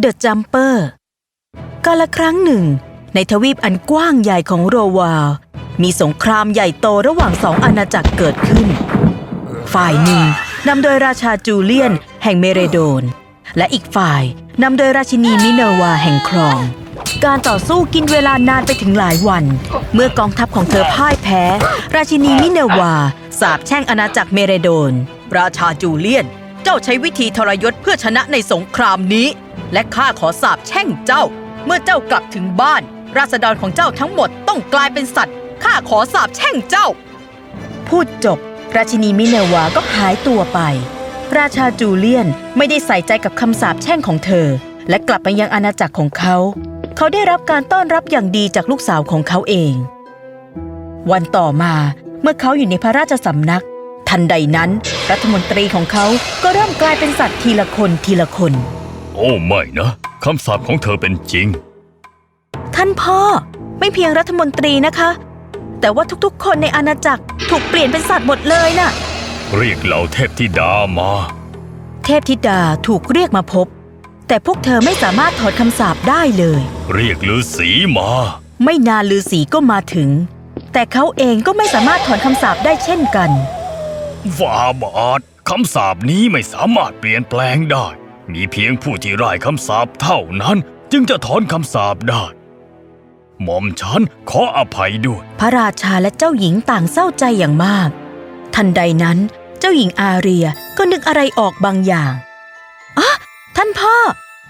The Jumper กาละครั้งหนึ่ง ในทวีปอันกว้างใหญ่ของโรวา มีสงครามใหญ่โตระหว่างสองอาณาจักรเกิดขึ้น ฝ่ายหนึ่งนำโดยราชาจูเลียน แห่งเมเรโดน และอีกฝ่ายนำโดยราชินีมิเนวาแห่งครอง การต่อสู้กินเวลานานไปถึงหลายวัน เมื่อกองทัพของเธอพ่ายแพ้ ราชินีมิเนวาสาบแช่งอาณาจักรเมเรโดน ราชาจูเลียน เจ้าใช้วิธีทรยศเพื่อชนะในสงครามนี้ และข้าขอสาบแช่งเจ้า เมื่อเจ้ากลับถึงบ้าน ราษฎรของเจ้าทั้งหมดต้องกลายเป็นสัตว์ข้าขอสาบแช่งเจ้า พูดจบ ราชินีมิเนวาก็หายตัวไป ราชาจูเลียนไม่ได้ใส่ใจกับคำสาปแช่งของเธอ และกลับไปยังอาณาจักรของเขา เขาได้รับการต้อนรับอย่างดีจากลูกสาวของเขาเอง วันต่อมาเมื่อเขาอยู่ในพระราชสำนัก ทันใดนั้น รัฐมนตรีของเขาก็เริ่มกลายเป็นสัตว์ทีละคนทีละคน โอ้ไม่นะคำสาปของเธอเป็นจริง ท่านพ่อไม่เพียงรัฐมนตรีนะคะ แต่ว่าทุกๆ คนในอาณาจักรถูกเปลี่ยนเป็นสัตว์หมดเลยน่ะ เรียกเหล่าเทพธิดามา เทพธิดาถูกเรียกมาพบ แต่พวกเธอไม่สามารถถอดคำสาปได้เลย เรียกฤาษีมา ไม่นานลือสีก็มาถึง แต่เขาเองก็ไม่สามารถถอนคำสาปได้เช่นกัน ฝ่าบาทคำสาปนี้ไม่สามารถเปลี่ยนแปลงได้ มีเพียงผู้ที่ไร้คำสาปเท่านั้น จึงจะถอนคำสาปได้หม่อมฉันขออภัยด้วย พระราชาและเจ้าหญิงต่างเศร้าใจอย่างมาก ทันใดนั้น เจ้าหญิงอาเรียก็นึกอะไรออกบางอย่างอ๋อท่านพ่อ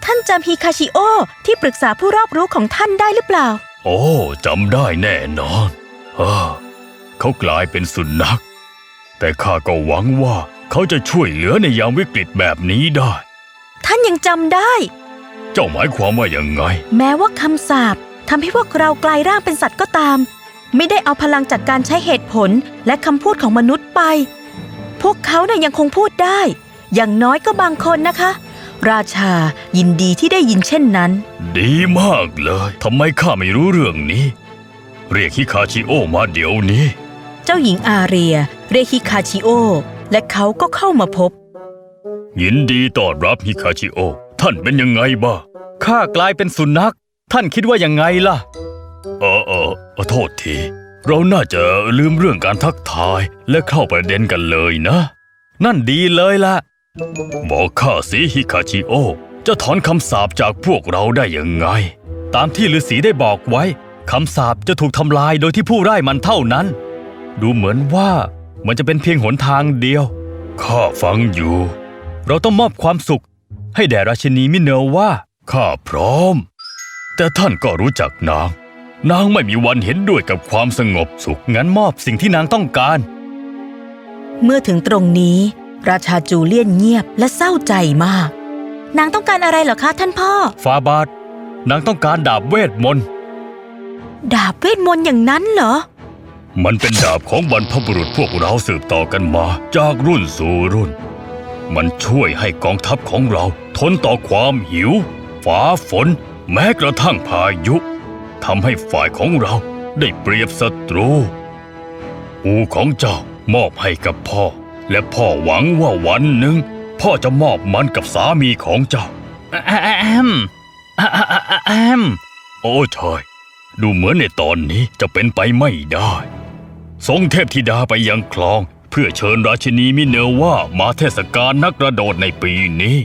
ท่านจำฮิคาชิโอที่ปรึกษาผู้รอบรู้ของท่านได้หรือเปล่า โอ้จำได้แน่นอนเออเขากลายเป็นสุนัข แต่ข้าก็หวังว่าเขาจะช่วยเหลือในยามวิกฤตแบบนี้ได้ ท่านยังจำได้ เจ้าหมายความว่าอย่างไง แม้ว่าคำสาปทำให้พวกเรากลายร่างเป็นสัตว์ก็ตาม ไม่ได้เอาพลังจากการใช้เหตุผลและคำพูดของมนุษย์ไป พวกเขาเนี่ยยังคงพูดได้ อย่างน้อยก็บางคนนะคะ ราชายินดีที่ได้ยินเช่นนั้น ดีมากเลยทำไมข้าไม่รู้เรื่องนี้ เรียกฮิคาชิโอมาเดี๋ยวนี้ เจ้าหญิงอาเรีย เรยกฮิคาชิโอ และเขาก็เข้ามาพบ ยินดีต้อนรับฮิคาชิโอ ท่านเป็นยังไงบ้างข้ากลายเป็นสุนัข ท่านคิดว่ายังไงล่ะ เออเออเออโทษที เราน่าจะลืมเรื่องการทักทายและเข้าประเด็นกันเลยนะ นั่นดีเลยล่ะ บอกข้าสิฮิคาชิโอ จะถอนคำสาปจากพวกเราได้ยังไง ตามที่ฤาษีได้บอกไว้คำสาปจะถูกทำลายโดยที่ผู้ไร้มันเท่านั้น ดูเหมือนว่า มันจะเป็นเพียงหนทางเดียว ข้าฟังอยู่ เราต้องมอบความสุข ให้แด่ราชินีมิเนอร์ว่า ข้าพร้อม แต่ท่านก็รู้จักนาง นางไม่มีวันเห็นด้วยกับความสงบสุข งั้นมอบสิ่งที่นางต้องการ เมื่อถึงตรงนี้ ราชาจูเลียนเงียบและเศร้าใจมาก นางต้องการอะไรเหรอคะท่านพ่อ ฟาบาทนางต้องการดาบเวทมนต์ ดาบเวทมนต์อย่างนั้นเหรอ มันเป็นดาบของบรรพบุรุษพวกเราสืบต่อกันมา จากรุ่นสู่รุ่น มันช่วยให้กองทัพของเรา ทนต่อความหิวฟ้าฝน แม้กระทั่งพายุทำให้ฝ่ายของเราได้เปรียบศัตรูอูของเจ้ามอบให้กับพ่อ และพ่อหวังว่าวันหนึ่ง พ่อจะมอบมันกับสามีของเจ้าแอมแอมแอมโอ้ชายดูเหมือนในตอนนี้จะเป็นไปไม่ได้ ส่งเทพธิดาไปยังคลอง เพื่อเชิญราชินีมิเนอว่ามาเทศกาลนักกระโดดในปีนี้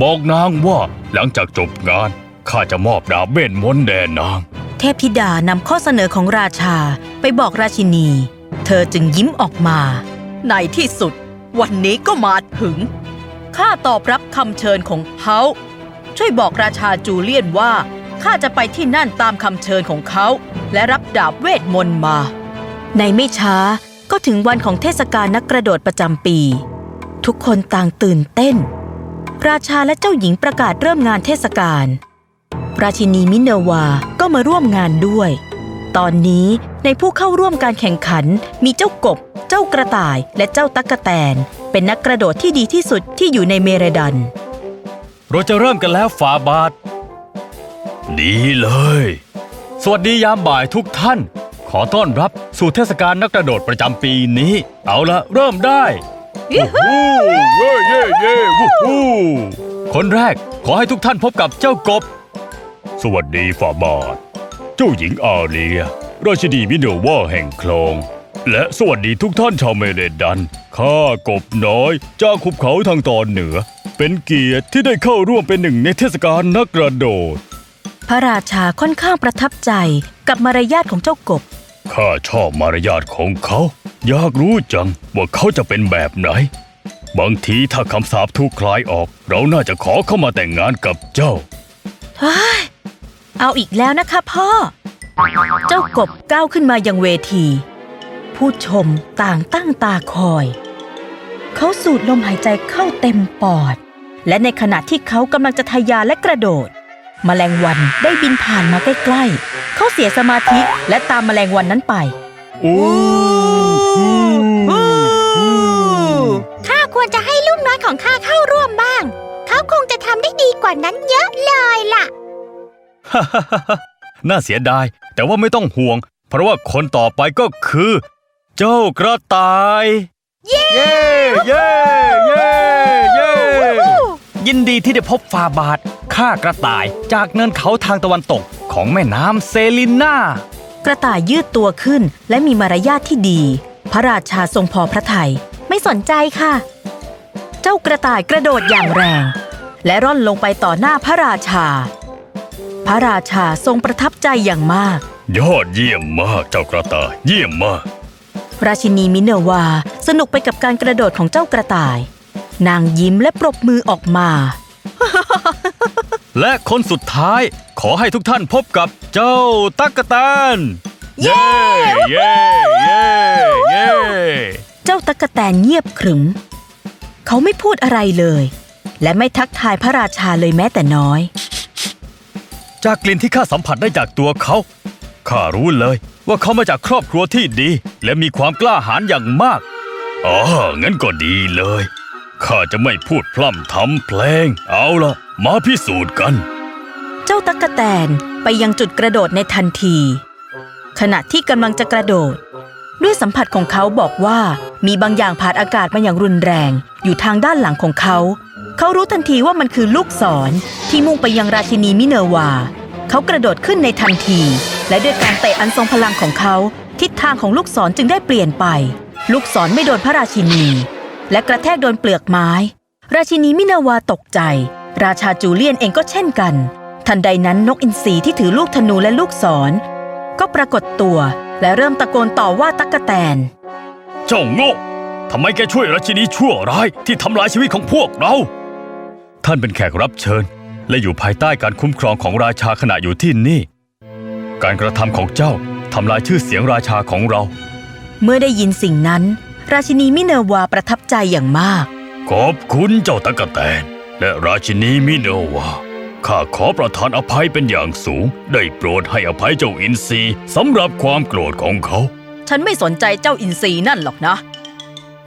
บอกนางว่าหลังจากจบงานข้าจะมอบดาบเวทมนต์แด่นาง เทพธิดานำข้อเสนอของราชาไปบอกราชินี เธอจึงยิ้มออกมา ในที่สุด วันนี้ก็มาถึง ข้าตอบรับคำเชิญของเขาช่วยบอกราชาจูเลียนว่าข้าจะไปที่นั่นตามคำเชิญของเขา และรับดาบเวทมนต์มา ในไม่ช้าก็ถึงวันของเทศกาลนักกระโดดประจำปี ทุกคนต่างตื่นเต้น ราชาและเจ้าหญิงประกาศเริ่มงานเทศกาลราชินีมิเนวาก็มาร่วมงานด้วย ตอนนี้ในผู้เข้าร่วมการแข่งขันมีเจ้ากบ เจ้ากระต่ายและเจ้าตั๊กแตน เป็นนักกระโดดที่ดีที่สุดที่อยู่ในเมเรดัน เราจะเริ่มกันแล้วฟาบาท ดีเลย สวัสดียามบ่ายทุกท่าน ขอต้อนรับสู่เทศกาลนักกระโดดประจำปีนี้ เอาละเริ่มได้วู้เย่เย่เย่วู้ฮู้คนแรกขอให้ทุกท่านพบกับเจ้ากบ สวัสดีฝ่าบาท เจ้าหญิงอาเลีย ราชินีมิเนวาแห่งคลองและสวัสดีทุกท่านชาวเมเลดัน ข้ากบน้อยจากขุบเขาทางตอนเหนือ เป็นเกียรติที่ได้เข้าร่วมเป็นหนึ่งในเทศกาลนักกระโดด พระราชาค่อนข้างประทับใจกับมารยาทของเจ้ากบ ข้าชอบมารยาทของเขา อยากรู้จังว่าเขาจะเป็นแบบไหน บางทีถ้าคำสาปถูกคลายออก เราน่าจะขอเข้ามาแต่งงานกับเจ้า เอาอีกแล้วนะคะพ่อ เจ้ากบก้าวขึ้นมายังเวที ผู้ชมต่างตั้งตาคอย เขาสูดลมหายใจเข้าเต็มปอด และในขณะที่เขากำลังจะทะยานและกระโดด แมลงวันได้บินผ่านมาใกล้ๆ เขาเสียสมาธิและตามแมลงวันนั้นไปโอ้ข้าควรจะให้ลูกน้อยของข้าเข้าร่วมบ้าง เขาคงจะทำได้ดีกว่านั้นเยอะเลยล่ะ น่าเสียดาย แต่ว่าไม่ต้องห่วง เพราะว่าคนต่อไปก็คือ เจ้ากระต่าย เย้ เย้ เย้เย้ยินดีที่ได้พบฟาบาทข้ากระต่ายจากเนินเขาทางตะวันตกของแม่น้ำเซลิน่ากระต่ายยืดตัวขึ้นและมีมารยาทที่ดี พระราชาทรงพอพระทยัยไม่สนใจค่ะ เจ้ากระต่ายกระโดดอย่างแรง และร่อนลงไปต่อหน้าพระราชา พระราชาทรงประทับใจอย่างมาก ยอดเยี่ยมมากเจ้ากระต่ายเยี่ยมมาก ราชินีมิเนอร์วาสนุกไปกับการกระโดดของเจ้ากระต่าย นางยิ้มและปรบมือออกมา และคนสุดท้ายขอให้ทุกท่านพบกับเจ้าตั๊กแตนเย้เย้เย้เย้เจ้าตั๊กแตนเงียบขรึม เขาไม่พูดอะไรเลย และไม่ทักทายพระราชาเลยแม้แต่น้อย จากกลิ่นที่ข้าสัมผัสได้จากตัวเขาข้ารู้เลยว่าเขามาจากครอบครัวที่ดี และมีความกล้าหาญอย่างมาก อ๋อ งั้นก็ดีเลย ข้าจะไม่พูดพร่ำทำเพลง เอาละมาพิสูจน์กัน เจ้าตั๊กแตนไปยังจุดกระโดดในทันที ขณะที่กำลังจะกระโดด ด้วยสัมผัสของเขาบอกว่ามีบางอย่างผ่านอากาศมาอย่างรุนแรง อยู่ทางด้านหลังของเขา เขารู้ทันทีว่ามันคือลูกศรที่มุ่งไปยังราชินีมิเนวา เขากระโดดขึ้นในทันที และด้วยการเตะอันทรงพลังของเขา ทิศทางของลูกศรจึงได้เปลี่ยนไป ลูกศรไม่โดนพระราชินี และกระแทกโดนเปลือกไม้ ราชินีมิเนอร์วาตกใจ ราชาจูเลียนเองก็เช่นกัน ทันใดนั้นนกอินทรีที่ถือลูกธนูและลูกศร ก็ปรากฏตัวและเริ่มตะโกนต่อว่าตั๊กแตน เจ้าโง่ทำไมแกช่วยราชินีชั่วร้ายที่ทำลายชีวิตของพวกเรา ท่านเป็นแขกรับเชิญ และอยู่ภายใต้การคุ้มครองของราชาขณะอยู่ที่นี่ การกระทำของเจ้าทำลายชื่อเสียงราชาของเรา เมื่อได้ยินสิ่งนั้น ราชินีมิเนอร์วาประทับใจอย่างมาก ขอบคุณเจ้าตะกะแตน และราชินีมิโนวา ข้าขอประทานอภัยเป็นอย่างสูง ได้โปรดให้อภัยเจ้าอินทรีสำหรับความโกรธของเขา ฉันไม่สนใจเจ้าอินทรีนั่นหรอกนะ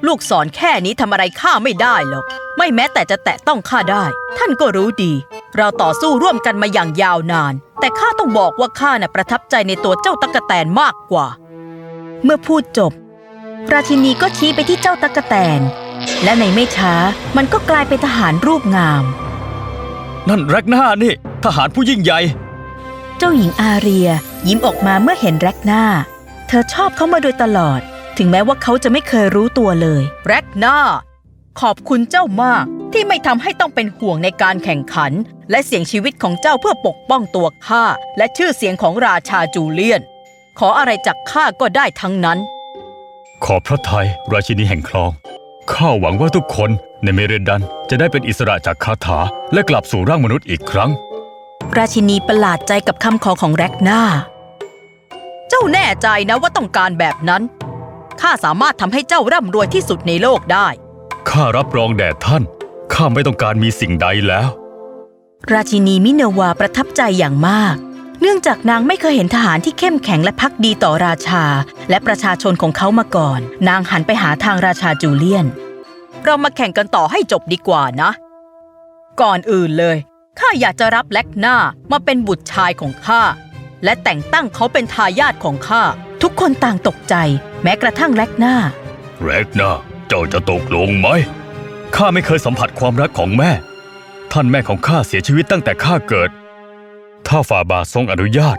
ลูกศรแค่นี้ทำอะไรข้าไม่ได้หรอก ไม่แม้แต่จะแตะต้องข้าได้ ท่านก็รู้ดี เราต่อสู้ร่วมกันมาอย่างยาวนาน แต่ข้าต้องบอกว่าข้าน่ะประทับใจในตัวเจ้าตั๊กแตนมากกว่า เมื่อพูดจบ ราชินีก็ชี้ไปที่เจ้าตั๊กแตน และในไม่ช้ามันก็กลายเป็นทหารรูปงาม นั่นแรกหน้านี่ ทหารผู้ยิ่งใหญ่ เจ้าหญิงอาเรียยิ้มออกมาเมื่อเห็นแร็กหน้า เธอชอบเขามาโดยตลอด ถึงแม้ว่าเขาจะไม่เคยรู้ตัวเลย แร็กหน้า ขอบคุณเจ้ามากที่ไม่ทำให้ต้องเป็นห่วงในการแข่งขัน และเสี่ยงชีวิตของเจ้าเพื่อปกป้องตัวข้าและชื่อเสียงของราชาจูเลียน ขออะไรจากข้าก็ได้ทั้งนั้น ขอบพระทัยราชินีแห่งครอง ข้าหวังว่าทุกคนในเมเรโดนจะได้เป็นอิสระจากคาถาและกลับสู่ร่างมนุษย์อีกครั้ง ราชินีประหลาดใจกับคำขอของแร็กหน้าเจ้าแน่ใจนะว่าต้องการแบบนั้นข้าสามารถทำให้เจ้าร่ำรวยที่สุดในโลกได้ ข้ารับรองแด่ท่าน ข้าไม่ต้องการมีสิ่งใดแล้ว ราชินีมิเนวาประทับใจอย่างมาก เนื่องจากนางไม่เคยเห็นทหารที่เข้มแข็งและภักดีต่อราชา และประชาชนของเขามาก่อน นางหันไปหาทางราชาจูเลียน เรามาแข่งกันต่อให้จบดีกว่านะ ก่อนอื่นเลยข้าอยากจะรับแล็กหน้ามาเป็นบุตรชายของข้าและแต่งตั้งเขาเป็นทายาทของข้าทุกคนต่างตกใจ แม้กระทั่งแล็กหน้าแรกหน้าเจ้าจะตกลงไหมข้าไม่เคยสัมผัสความรักของแม่ ท่านแม่ของข้าเสียชีวิตตั้งแต่ข้าเกิด ถ้าฝ่าบาททรงอนุญาต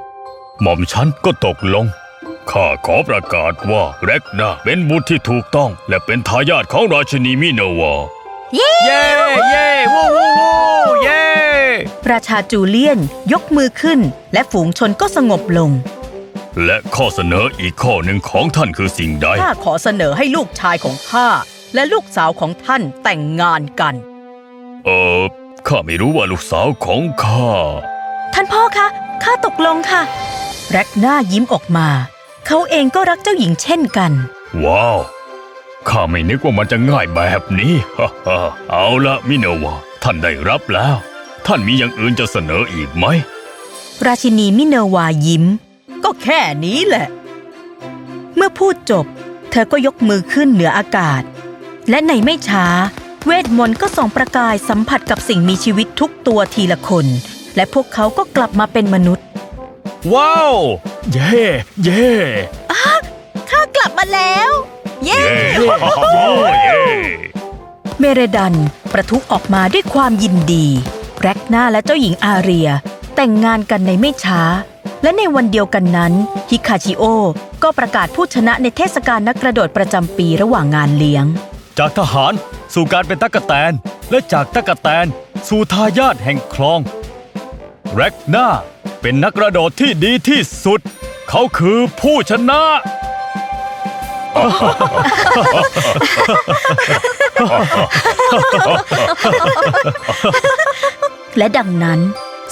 หม่อมฉันก็ตกลง ข้าขอประกาศว่าแรกนาเป็นบุตรที่ถูกต้อง และเป็นทายาทของราชินีมินาวาเย้เย้วู้วู้วู้เย้ราชาจูเลียนยกมือขึ้น และฝูงชนก็สงบลง และข้อเสนออีกข้อหนึ่งของท่านคือสิ่งใด ข้าขอเสนอให้ลูกชายของข้าและลูกสาวของท่านแต่งงานกัน เออข้าไม่รู้ว่าลูกสาวของข้า ท่านพ่อคะข้าตกลงค่ะ แรกหน้ายิ้มออกมา เขาเองก็รักเจ้าหญิงเช่นกัน ว้าวข้าไม่นึกว่ามันจะง่ายแบบนี้ฮ่าฮ่าเอาละมินาวาท่านได้รับแล้ว ท่านมีอย่างอื่นจะเสนออีกไหม ราชินีมิเนอร์วายิ้ม ก็แค่นี้แหละ เมื่อพูดจบ เธอก็ยกมือขึ้นเหนืออากาศ และในไม่ช้า เวทมนต์ก็ส่องประกายสัมผัสกับสิ่งมีชีวิตทุกตัวทีละคน และพวกเขาก็กลับมาเป็นมนุษย์ ว้าว เย้เย้ข้ากลับมาแล้วเย้เย้ฮ่าฮ่าเย้เมเรดันประทุออกมาด้วยความยินดีแร็กนาและเจ้าหญิงอาเรีย แต่งงานกันในไม่ช้า และในวันเดียวกันนั้นฮิคาชิโอก็ประกาศผู้ชนะในเทศกาลนักกระโดดประจำปีระหว่างงานเลี้ยง จากทหารสู่การเป็นตั๊กแตน และจากตั๊กแตน สู่ทายาทแห่งคลอง แร็กนาเป็นนักกระโดดที่ดีที่สุด เขาคือผู้ชนะ และดังนั้น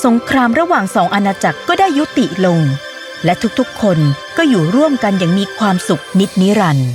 สงครามระหว่างสองอาณาจักรก็ได้ยุติลง และทุกๆคนก็อยู่ร่วมกันอย่างมีความสุขนิดนิรันดร์